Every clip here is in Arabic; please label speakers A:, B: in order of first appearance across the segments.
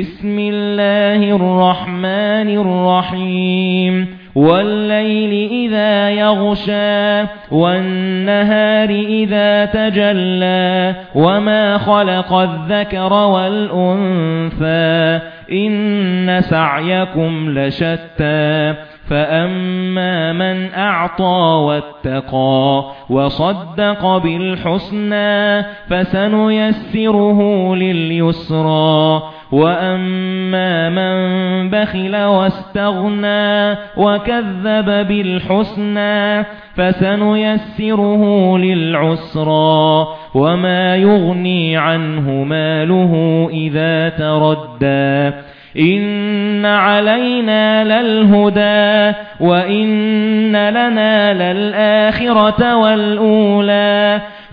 A: بسم الله الرحمن الرحيم. والليل إذا يغشى والنهار إذا تجلى وما خلق الذكر والأنثى إن سعيكم لشتى. فَأَمَّا مَنْ أَعْطَى وَاتَّقَى وَصَدَّقَ بِالْحُسْنَى فَسَنُيَسِّرُهُ لِلْيُسْرَى. وَأَمَّا مَن بَخِلَ وَاسْتَغْنَى وَكَذَّبَ بِالْحُسْنَى فَسَنُيَسِّرُهُ لِلْعُسْرَى وَمَا يُغْنِي عَنْهُ مَالُهُ إِذَا تَرَدَّى إِنَّ عَلَيْنَا لَلْهُدَى وَإِنَّ لَنَا لَلْآخِرَةَ وَالْأُولَى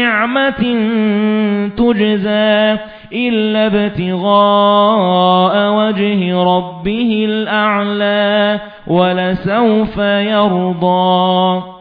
A: نِّعْمَةٍ تُجْزَى إِلَّا ابْتِغَاءَ وَجْهِ رَبِّهِ الْأَعْلَى وَلَسَوْفَ يَرْضَى